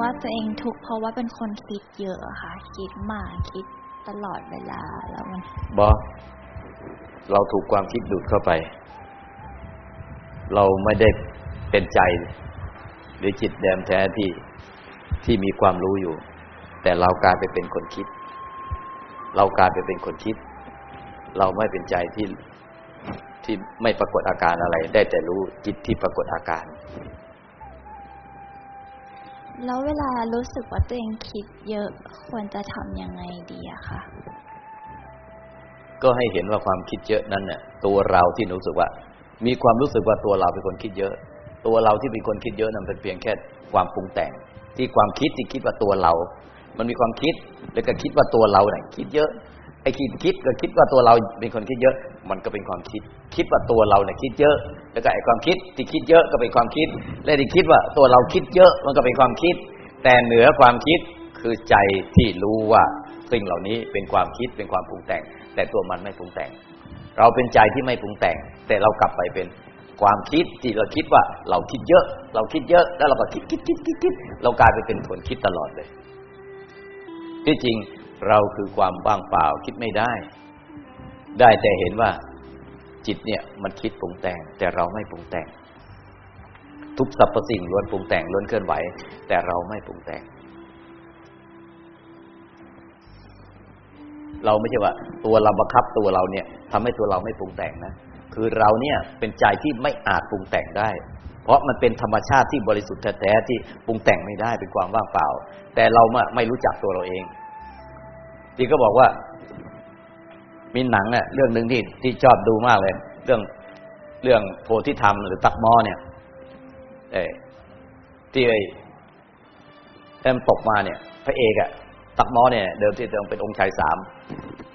ว่าตัวเองทุกข์เพราะว่าเป็นคนคิดเยอะอะค่ะ คิดมากคิดตลอดเวลาแล้วมันบอเราถูกความคิดดูดเข้าไป เราไม่ได้เป็นใจ หรือจิตแดมแท้ที่ที่มีความรู้อยู่ แต่เรากลายไปเป็นคนคิด เรากลายไปเป็นคนคิด เราไม่เป็นใจที่ที่ไม่ปรากฏอาการอะไร ได้แต่รู้จิตที่ปรากฏอาการ แล้วเวลารู้สึกว่าตัวเองคิดเยอะควรจะทำยังไงดีอะคะก็ให้เห็นว่าความคิดเยอะนั้นเนี่ยตัวเราที่รู้สึกว่า มีความรู้สึกว่าตัวเราเป็นคนคิดเยอะ ตัวเราที่เป็นคนคิดเยอะนั้นเป็นเพียงแค่ความปรุงแต่ง ที่ความคิดที่คิดว่าตัวเรา มันมีความคิดแล้วก็คิดว่าตัวเราเนี่ยคิดเยอะไอ้คิดคิดก็คิดว่าตัวเราเป็นคนคิดเยอะ มันก็เป็นความคิด คิดว่าตัวเราเนี่ยคิดเยอะ แล้วก็ไอ้ความคิดที่คิดเยอะก็เป็นความคิด และที่คิดว่าตัวเราคิดเยอะมันก็เป็นความคิด แต่เหนือความคิดคือใจที่รู้ว่าสิ่งเหล่านี้เป็นความคิดเป็นความปรุงแต่ง แต่ตัวมันไม่ปรุงแต่ง เราเป็นใจที่ไม่ปรุงแต่ง แต่เรากลับไปเป็นความคิดที่เราคิดว่าเราคิดเยอะ เราคิดเยอะ แล้วเราก็คิดคิดคิดคิดคิดเรากลายไปเป็นคนคิดตลอดเลย ที่จริงเราคือความว่างเปล่าคิดไม่ได้ ได้แต่เห็นว่า จิตเนี่ยมันคิดปรุงแต่ง แต่เราไม่ปรุงแต่ง ทุกสรรพสิ่งล้วนปรุงแต่งล้วนเคลื่อนไหว แต่เราไม่ปรุงแต่ง เราไม่ใช่ว่า ตัวเราบังคับตัวเราเนี่ยทำให้ตัวเราไม่ปรุงแต่งนะคือเราเนี่ยเป็นใจที่ไม่อาจปรุงแต่งได้ เพราะมันเป็นธรรมชาติที่บริสุทธิ์แท้ๆที่ปรุงแต่งไม่ได้เป็นความว่างเปล่า แต่เราไม่รู้จักตัวเราเองที่ก็บอกว่า มีหนังเนี่ยเรื่องหนึ่งที่ที่ชอบดูมากเลย เรื่องเรื่องโพธิธรรมหรือตักมอเนี่ยเอที่ไอ้แอมตกมาเนี่ย พระเอกอะตักมอเนี่ย เดิมที่เดิมเป็นองค์ชายสาม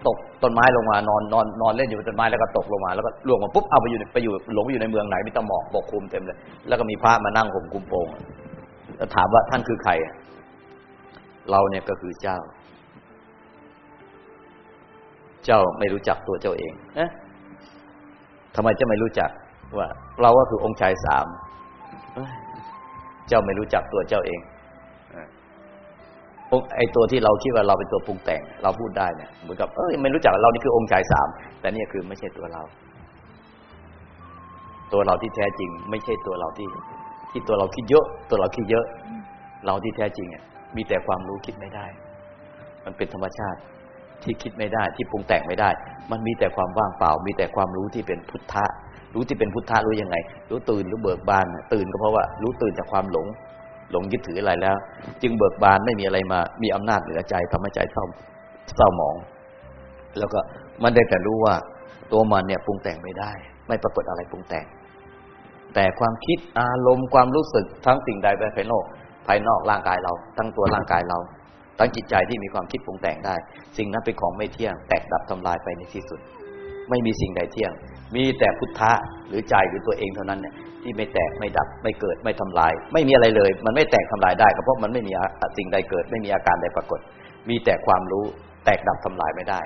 ตกต้นไม้ลงมานอนนอนนอนเล่นอยู่บนต้นไม้แล้วก็ตกลงมาแล้วก็ล่วงมาปุ๊บเอาไปอยู่ไปอยู่หลงอยู่ในเมืองไหนมีตะหมอกปกคลุมเต็มเลย แล้วก็มีพระมานั่งห่มคุมโปงแล้วถามว่าท่านคือใครเราเนี่ยก็คือเจ้า เจ้าไม่รู้จักตัวเจ้าเองนะทำไมจะไม่รู้จักว่า เราก็คือองค์ชายสามเจ้าไม่รู้จักตัวเจ้าเองไอตัวที่เราคิดว่าเราเป็นตัวปรุงแต่ง เราพูดได้เนี่ยเหมือนกับเอ้ยไม่รู้จักเรานี่คือองค์ชายสามแต่นี่คือไม่ใช่ตัวเรา ตัวเราที่แท้จริง ไม่ใช่ตัวเราที่ ที่ตัวเราคิดเยอะ ตัวเราคิดเยอะ เราที่แท้จริงอะมีแต่ความรู้คิดไม่ได้ มันเป็นธรรมชาติ ที่คิดไม่ได้ ที่ปรุงแต่งไม่ได้ มันมีแต่ความว่างเปล่า มีแต่ความรู้ที่เป็นพุทธะ รู้ที่เป็นพุทธะรู้ยังไง รู้ตื่นรู้เบิกบาน ตื่นก็เพราะว่ารู้ตื่นจากความหลง หลงยึดถืออะไรแล้ว จึงเบิกบานไม่มีอะไรมา มีอำนาจเหนือใจทำให้ใจเศร้าเศร้าหมอง แล้วก็มันได้แต่รู้ว่าตัวมันเนี่ยปรุงแต่งไม่ได้ ไม่ปรากฏอะไรปรุงแต่ง แต่ความคิดอารมณ์ความรู้สึกทั้งสิ่งใดภายนอกภายนอกร่างกายเรา ทั้งตัวร่างกายเรา ทั้งจิตใจที่มีความคิดปรุงแต่งได้ สิ่งนั้นเป็นของไม่เที่ยง แตกดับทำลายไปในที่สุด ไม่มีสิ่งใดเที่ยง มีแต่พุทธะหรือใจหรือตัวเองเท่านั้นเนี่ยที่ไม่แตกไม่ดับไม่เกิดไม่ทำลาย ไม่มีอะไรเลย มันไม่แตกทำลายได้เพราะมันไม่มีสิ่งใดเกิด ไม่มีอาการใดปรากฏ มีแต่ความรู้แตกดับทำลายไม่ได้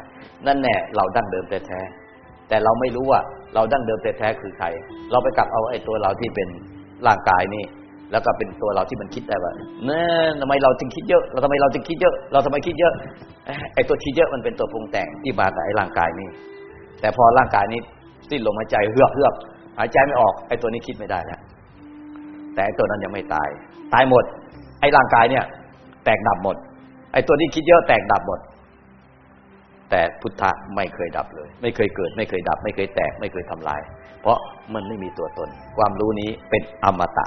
นั่นแน่เราดั้งเดิมแท้แต่เราไม่รู้ว่าเราดั้งเดิมแท้คือใคร เราไปกลับเอาไอ้ตัวเราที่เป็นร่างกายนี่ แล้วก็เป็นตัวเราที่มันคิดได้ว่าเนี่ยทำไมเราจึงคิดเยอะ เราทำไมเราจึงคิดเยอะ เราทำไมคิดเยอะ ไอ้ตัวคิดเยอะมันเป็นตัวปรุงแต่งที่มากับไอ้ร่างกายนี่ แต่พอร่างกายนี้สิ้นลมหายใจเฮือกเฮือกหายใจไม่ออก ไอ้ตัวนี้คิดไม่ได้แล้ว แต่ไอ้ตัวนั้นยังไม่ตาย ตายหมด ไอ้ร่างกายเนี่ย แตกดับหมด ไอ้ตัวที่คิดเยอะแตกดับหมด แต่พุทธะไม่เคยดับเลย ไม่เคยเกิด ไม่เคยดับ ไม่เคยแตก ไม่เคยทำลาย เพราะมันไม่มีตัวตน ความรู้นี้เป็นอมตะ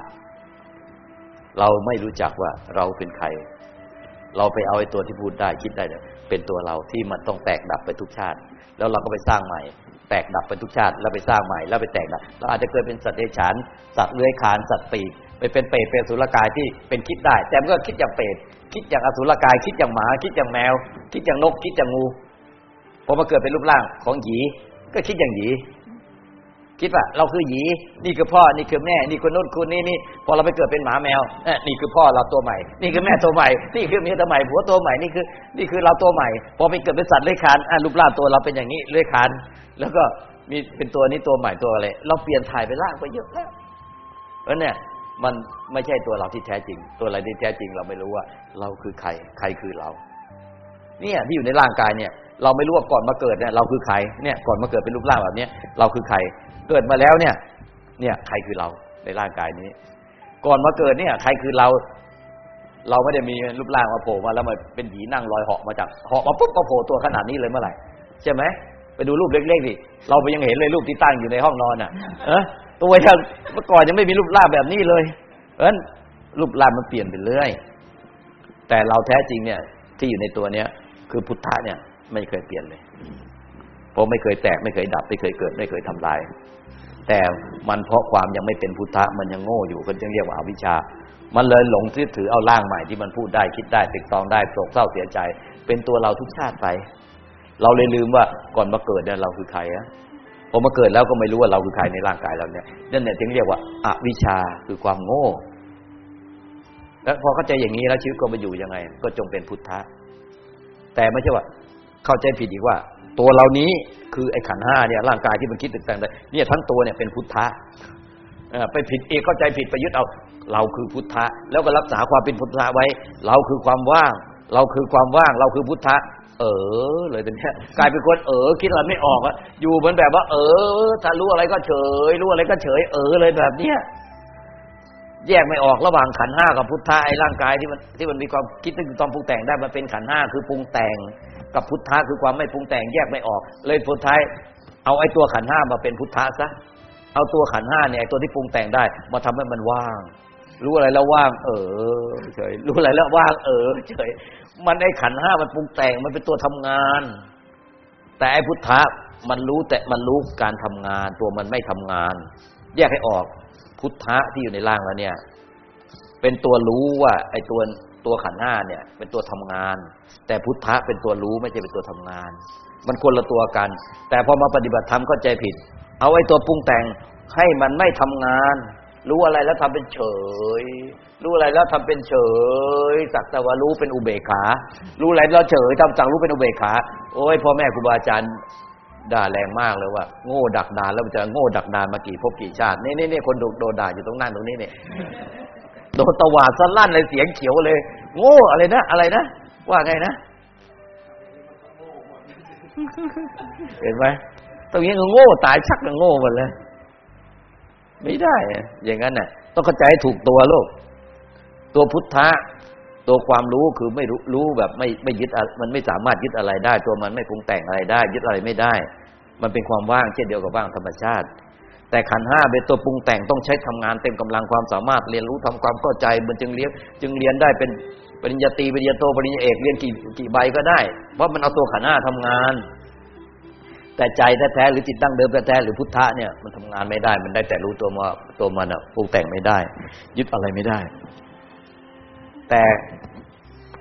เราไม่รู้จักว่าเราเป็นใคร เราไปเอาไอ้ตัวที่พูดได้คิดได้เนี่ยเป็นตัวเราที่มันต้องแตกดับไปทุกชาติ แล้วเราก็ไปสร้างใหม่ แตกดับไปทุกชาติ แล้วไปสร้างใหม่ แล้วไปแตกดับเราอาจจะเคยเป็นสัตว์เดรัจฉานสัตว์เลื้อยคลานสัตว์ปีกไปเป็นเปรตเป็นสุรกายที่เป็นคิดได้ แต่มันก็คิดอย่างเปรตคิดอย่างอสุรกาย คิดอย่างหมา คิดอย่างแมว คิดอย่างนก คิดอย่างงูพอมาเกิดเป็นรูปร่างของหยีก็คิดอย่างหยี คิดว่าเราคือหยีนี่คือพ่อนี่คือแม่ นี่คือนุ่นคุณนี่นี่พอเราไปเกิดเป็นหมาแมวนี่คือพ่อเราตัวใหม่ นี่คือแม่ตัวใหม่ นี่คือเมียตัวใหม่ผัวตัวใหม่นี่คือ นี่คือเราตัวใหม่ พอไปเกิดเป็นสัตว์เลื้อยคลานรูปร่างตัวเราเป็นอย่างนี้เลื้อยคลานแล้วก็มีเป็นตัวนี้ตัวใหม่ตัวอะไรเราเปลี่ยนถ่ายไปร่างไปเยอะแล้วเออเนี่ยมันไม่ใช่ตัวเราที่แท้จริง ตัวอะไรที่แท้จริงเราไม่รู้ว่า เราคือใคร ใครคือเรา เนี่ยที่อยู่ในร่างกายเนี่ย เราไม่รู้ว่าก่อนมาเกิดเนี่ยเราคือใครเนี่ยก่อนมาเกิดเป็นรูปร่างแบบนี้ยเราคือใคร เกิดมาแล้วเนี่ย เนี่ยใครคือเราในร่างกายนี้ ก่อนมาเกิดเนี่ย ใครคือเรา เราไม่ได้มีรูปร่างมาโผล่มาแล้วมาเป็นผีนั่งลอยเหาะมาจากเหาะมาปุ๊บมาโผล่ตัวขนาดนี้เลยเมื่อไหร่ใช่ไหมไปดูรูปเล็กๆดิเราไปยังเห็นเลยรูปที่ตั้งอยู่ในห้องนอนอะเออตัวยังเมื่อก่อนยังไม่มีรูปร่างแบบนี้เลยเพราะฉะนั้นรูปร่างมันเปลี่ยนไปเรื่อย แต่เราแท้จริงเนี่ย ที่อยู่ในตัวเนี้ยคือพุทธะเนี่ย ไม่เคยเปลี่ยนเลย เพราะไม่เคยแตกไม่เคยดับ ไม่เคยเกิด ไม่เคยทำลาย แต่มันเพราะความยังไม่เป็นพุทธะมันยังโง่อยู่ก็จึงเรียกว่าอวิชชา มันเลยหลงที่ถือเอาร่างใหม่ที่มันพูดได้คิดได้ติดตองได้โศกเศร้าเสียใจ เป็นตัวเราทุกชาติไป เราเลยลืมว่าก่อนมาเกิดเนี่ยเราคือใครอะพอมาเกิดแล้วก็ไม่รู้ว่าเราคือใครในร่างกายเราเนี่ยนั่นเนี่ยจึงเรียกว่าอาวิชชาคือความโง่ แล้วพอเข้าใจอย่างนี้แล้วชีวิตก็มาอยู่ยังไง ก็จงเป็นพุทธะ แต่ไม่ใช่ว่า เข้าใจผิดอีกว่า ตัวเรานี้คือไอ้ขันห้าเนี่ยร่างกายที่มันคิดตึกแต่งเนี่ยทั้งตัวเนี่ยเป็นพุทธะไปผิดเองเข้าใจผิดไปยึดเอา เราคือพุทธะ แล้วก็รักษาความเป็นพุทธะไว้ เราคือความว่าง เราคือความว่าง เราคือพุทธะ เออ เลยเป็นแค่กลายเป็นคนเออคิดอะไรไม่ออกอะอยู่เหมือนแบบว่า เออถ้ารู้อะไรก็เฉย รู้อะไรก็เฉย เออเลยแบบเนี้ยแยกไม่ออกระหว่างขันห้ากับพุทธะไอ้ร่างกายที่มันที่มันมีความคิดถึงตอนปรุงแต่งได้มันเป็นขันห้าคือปรุงแต่ง กับพุทธะคือความไม่ปรุงแต่งแยกไม่ออก เลยพุทธะเอาไอ้ตัวขันห้ามาเป็นพุทธะซะเอาตัวขันห้าเนี่ยตัวที่ปรุงแต่งได้ มาทำให้มันว่าง รู้อะไรแล้วว่าง เออเฉยรู้อะไรแล้วว่าง เออเฉยมันไอ้ขันห้ามันปรุงแต่งมันเป็นตัวทำงาน แต่ไอ้พุทธะมันรู้แต่มันรู้การทำงาน ตัวมันไม่ทำงาน แยกให้ออกพุทธะที่อยู่ในร่างแล้วเนี่ย เป็นตัวรู้ว่า ไอ้ตัว ตัวขันห้าเนี่ย เป็นตัวทำงาน แต่พุทธะเป็นตัวรู้ไม่ใช่เป็นตัวทำงาน มันคนละตัวกัน แต่พอมาปฏิบัติธรรมเข้าใจผิด เอาไอ้ตัวปรุงแต่งให้มันไม่ทำงาน รู้อะไรแล้วทำเป็นเฉย รู้อะไรแล้วทำเป็นเฉยสักแต่ว่ารู้เป็นอุเบกขา รู้อะไรแล้วเฉยทำสั่งรู้เป็นอุเบกขา โอ้ยพ่อแม่ครูบาอาจารย์ด่าแรงมากเลยว่า โง่ดักดานแล้วมันจะโง่ดักดานมากี่ภพกี่ชาตินี่นี่นี่คนโดนด่าอยู่ตรงนั้นตรงนี้เนี่ย ดนตวาดสลั่นเลยเสียงเขียวเลย โง่อะไรนะอะไรนะว่าไงนะเห็นไหมตรงนี้ก็โง่ตายชักก็โง่หมดเลย ไม่ได้ อย่างนั้นน่ะ ต้องเข้าใจถูกตัวโลก ตัวพุทธะตัวความรู้คือไม่รู้รู้แบบไม่ไม่ยึดมันไม่สามารถยึดอะไรได้ ตัวมันไม่ปรุงแต่งอะไรได้ ยึดอะไรไม่ได้ มันเป็นความว่างเช่นเดียวกับว่างธรรมชาติ แต่ขันห้าเป็นตัวปรุงแต่งต้องใช้ทำงานเต็มกำลังความสามารถเรียนรู้ทำความเข้าใจมันจึงเรียนจึงเรียนได้เป็นปริญญาตรีปริญญาโทปริญญาเอกเรียนกี่กี่ใบก็ได้ เพราะมันเอาตัวขันห้าทำงาน แต่ใจแท้ๆหรือจิตตั้งเดิมแท้ๆหรือพุทธะเนี่ยมันทำงานไม่ได้ มันได้แต่รู้ตัวมาตัวมันอะปรุงแต่งไม่ได้ ยึดอะไรไม่ได้ แต่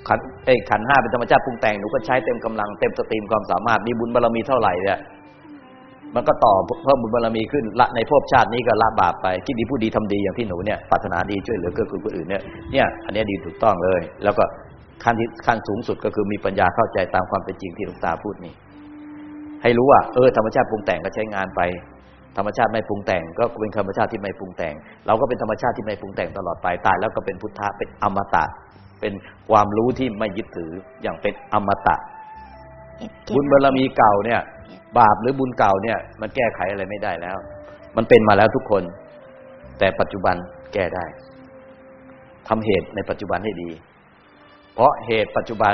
ขันไอ้ขันห้าเป็นธรรมชาติปรุงแต่งหนูก็ใช้เต็มกำลังเต็มสตรีมความสามารถมีบุญบารรมีเท่าไหร่เนี่ย มันก็ต่อเพิ่มบุญบารมีขึ้นละในภพชาตินี้ก็ละบาปไปคิดดีพูดดีทำดีอย่างที่หนูเนี่ยปรารถนาดีช่วยเหลือเกื้อกูลคนอื่นเนี่ยเนี่ยอันนี้ดีถูกต้องเลย แล้วก็ขั้นที่ขั้นสูงสุดก็คือมีปัญญาเข้าใจตามความเป็นจริงที่หลวงตาพูดนี่ให้รู้ว่าเออธรรมชาติปรุงแต่งก็ใช้งานไป ธรรมชาติไม่ปรุงแต่ง ก็เป็นธรรมชาติที่ไม่ปรุงแต่ง เราก็เป็นธรรมชาติที่ไม่ปรุงแต่งตลอดไปตายแล้วก็เป็นพุทธะเป็นอมตะ เป็นความรู้ที่ไม่ยึดถืออย่างเป็นอมตะ บุญบารมีเก่าเนี่ย บาปหรือบุญเก่าเนี่ย มันแก้ไขอะไรไม่ได้แล้ว มันเป็นมาแล้วทุกคน แต่ปัจจุบันแก้ได้ทำเหตุในปัจจุบันให้ดี เพราะเหตุปัจจุบัน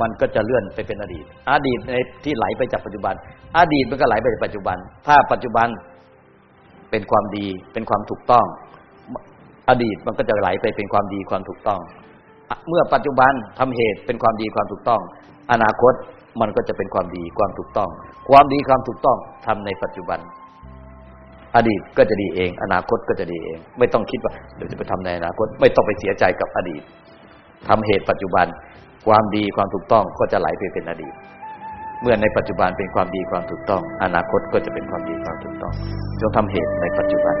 มันก็จะเลื่อนไปเป็นอดีต อดีตในที่ไหลไปจากปัจจุบัน อดีตมันก็ไหลไปจากปัจจุบัน ถ้าปัจจุบันเป็นความดีเป็นความถูกต้อง อดีตมันก็จะไหลไปเป็นความดีความถูกต้อง เมื่อปัจจุบันทำเหตุเป็นความดีความถูกต้อง อนาคต มันก็จะเป็นความดีความถูกต้อง ความดีความถูกต้องทำในปัจจุบัน อดีตก็จะดีเอง อนาคตก็จะดีเอง ไม่ต้องคิดว่าเดี๋ยวจะไปทำในอนาคต ไม่ต้องไปเสียใจกับอดีตทำเหตุปัจจุบัน ความดีความถูกต้องก็จะไหลไปเป็นอดีต เมื่อในปัจจุบันเป็นความดีความถูกต้อง อนาคตก็จะเป็นความดีความถูกต้องจงทำเหตุในปัจจุบัน